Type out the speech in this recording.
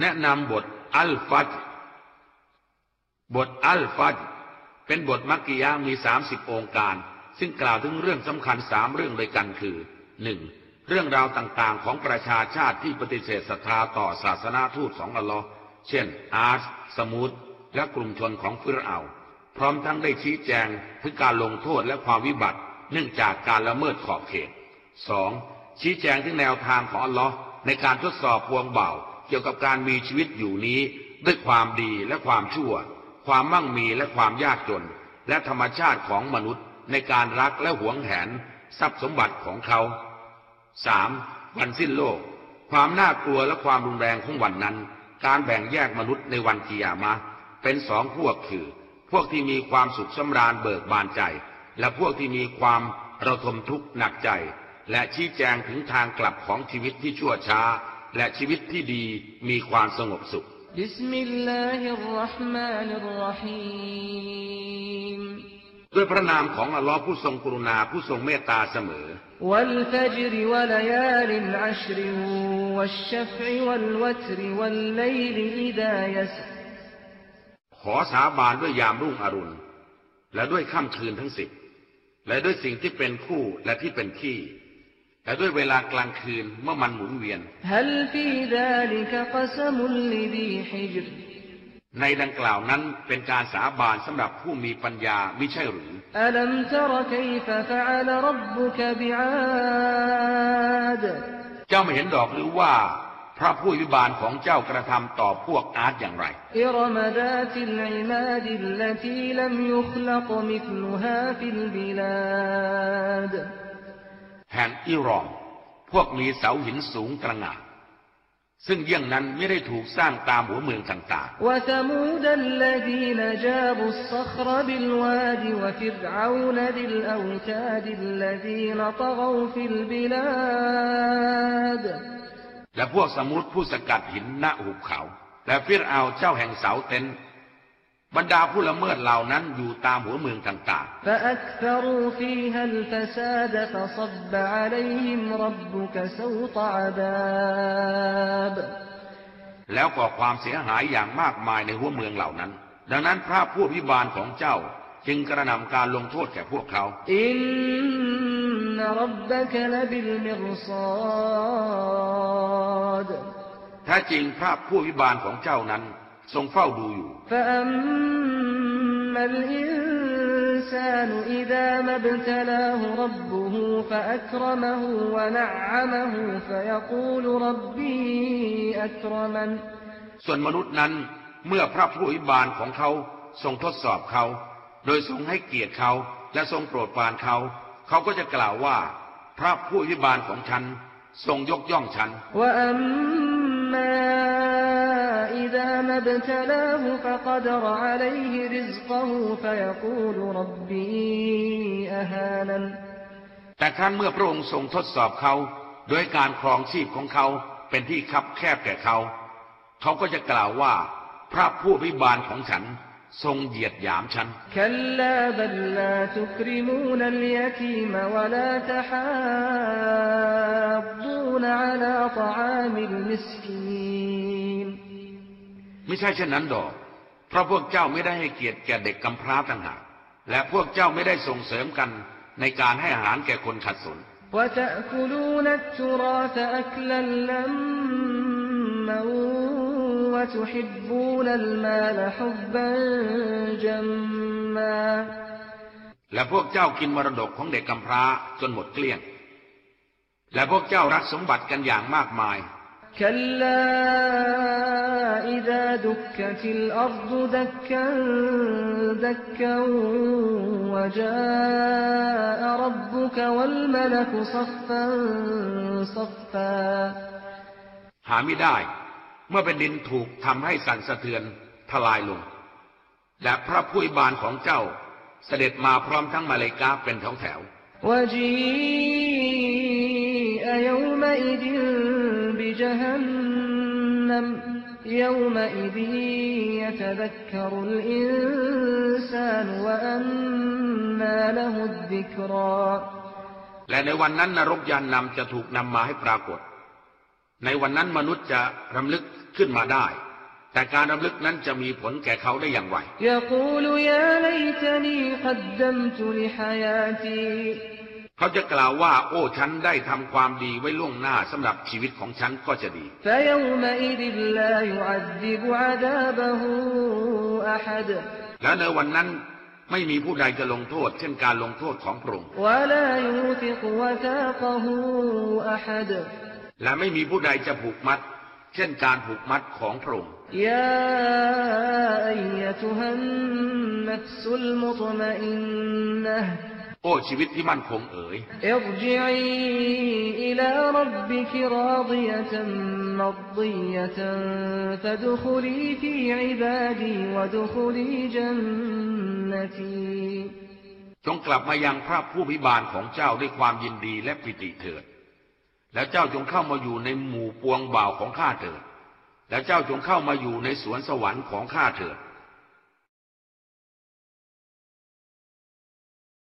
แนะนำบทอัลฟัดบทอัลฟัดเป็นบทมักกิยามีสามสิบองค์การ ซึ่งกล่าวถึงเรื่องสำคัญสามเรื่องด้วยกันคือหนึ่งเรื่องราวต่างๆของประชาชาติที่ปฏิเสธศรัทธาต่อศาสนาทูตของอัลลอฮ์เช่น อาร์ตสมูดและกลุ่มชนของฟิรเอาพร้อมทั้งได้ชี้แจงถึงการลงโทษและความวิบัติ เนื่องจากการละเมิดขอบเขตสองชี้แจงถึงแนวทางของอัลลอฮ์ในการทดสอบพวงเบา เกี่ยวกับการมีชีวิตอยู่นี้ ด้วยความดีและความชั่ว ความมั่งมีและความยากจน และธรรมชาติของมนุษย์ในการรักและหวงแหน ทรัพย์สมบัติของเขาสามวันสิ้นโลก ความน่ากลัวและความรุนแรงของวันนั้น การแบ่งแยกมนุษย์ในวันกิยามะ เป็นสองพวกคือ พวกที่มีความสุขสำราญเบิกบานใจ และพวกที่มีความระทมทุกข์หนักใจ และชี้แจงถึงทางกลับของชีวิตที่ชั่วช้า และชีวิตที่ดีมีความสงบสุข بسم الله الرحمن الرحيم ด้วยพระนามของอัลลอฮ์ผู้ทรงกรุณาผู้ทรงเมตตาเสมอ والفجر وليال عشر والشفع والوتر والليل إذا يسر ขอสาบานด้วยยามรุ่งอรุณ และด้วยค่ำคืนทั้งสิบและด้วยสิ่งที่เป็นคู่และที่เป็นขี้ แต่ด้วยเวลากลางคืนเมื่อมันหมุนเวียน ในดังกล่าวนั้นเป็นการสาบานสำหรับผู้มีปัญญาไม่ใช่หรือเจ้าไม่เห็นดอกหรือว่าพระผู้วิบาลของเจ้ากระทำต่อพวกอาร์ตอย่างไร อ แห่งอิรอม พวกมีเสาหินสูงกระหงานซึ่งเยี่ยงนั้นไม่ได้ถูกสร้างตามหัวเมืองต่างๆ และพวกสมุดผู้สกัดหินหน้าหุบเขา และฟิรเอาเจ้าแห่งเสาเต็นท์ บรรดาผู้ละเมิดเหล่านั้นอยู่ตามหัวเมืองต่างๆ แล้วก่อความเสียหายอย่างมากมายในหัวเมืองเหล่านั้น ดังนั้นพระผู้พิบาลของเจ้าจึงกระนำการลงโทษแก่พวกเขาอินนรับกลบิลมิรซาดถ้าจริงพระผู้พิบาลของเจ้านั้น ทรงเฝ้าดูอยู่ส่วนมนุษย์นั้น เมื่อพระผู้อิบาลของเขาทรงทดสอบเขา โดยทรงให้เกียรติเขาและทรงโปรดปรานเขา เขาก็จะกล่าวว่า พระผู้อิบาลของฉัน ทรงยกย่องฉัน ما ابتلاه فقدر عليه رزقه فيقول ربي أهانن แต่ครั้นเมื่อพระองค์ทรงทดสอบเขา โดยการครองชีพของเขาเป็นที่คับแคบแก่เขา เขาก็จะกล่าวว่า พระผู้พิบาลของฉันทรงเหยียดหยามฉัน كلا بل ไม่ใช่เช่นนั้นดอก เพราะพวกเจ้าไม่ได้ให้เกียรติแก่เด็กกำพร้าต่างหากและพวกเจ้าไม่ได้ส่งเสริมกันในการให้อาหารแก่คนขัดสน และพวกเจ้ากินมรดกของเด็กกำพร้าจนหมดเกลี้ยง และพวกเจ้ารักสมบัติกันอย่างมากมาย كلا إذا دكت الأرض دكا دكا وجاء ربك والملك صفا صفا หาไม่ได้ เมื่อเป็นดินถูกทำให้สั่นสะเทือนทลายลง และพระผู้อิบาลของเจ้า เสด็จมาพร้อมทั้งมาเลายกาเป็นแถวแถว وجيء يومئذ بجهنم يومئذ يتذكر الإنسان وأنى له الذكرى และในวันนั้นนรกยานนำจะถูกนำมาให้ปรากฏ ในวันนั้นมนุษย์จะรำลึก ขึ้นมาได้ แต่การรำลึกนั้นจะมีผลแก่เขาได้อย่างไร เขาจะกล่าวว่า โอ้ฉันได้ทำความดีไว้ล่วงหน้าสำหรับชีวิตของฉันก็จะดี และในวันนั้นไม่มีผู้ใดจะลงโทษ เช่นการลงโทษของพระองค์และไม่มีผู้ใดจะผูกมัด เช่นการผูกมัดของพระองค์ โอ้ชีวิตที่มั่นคงเอ๋ยจงกลับมายังพระผู้พิบาลของเจ้าด้วยความยินดีและปิติเถิด แล้วเจ้าจงเข้ามาอยู่ในหมู่ปวงบ่าวของข้าเถิด แล้วเจ้าจงเข้ามาอยู่ในสวนสวรรค์ของข้าเถิด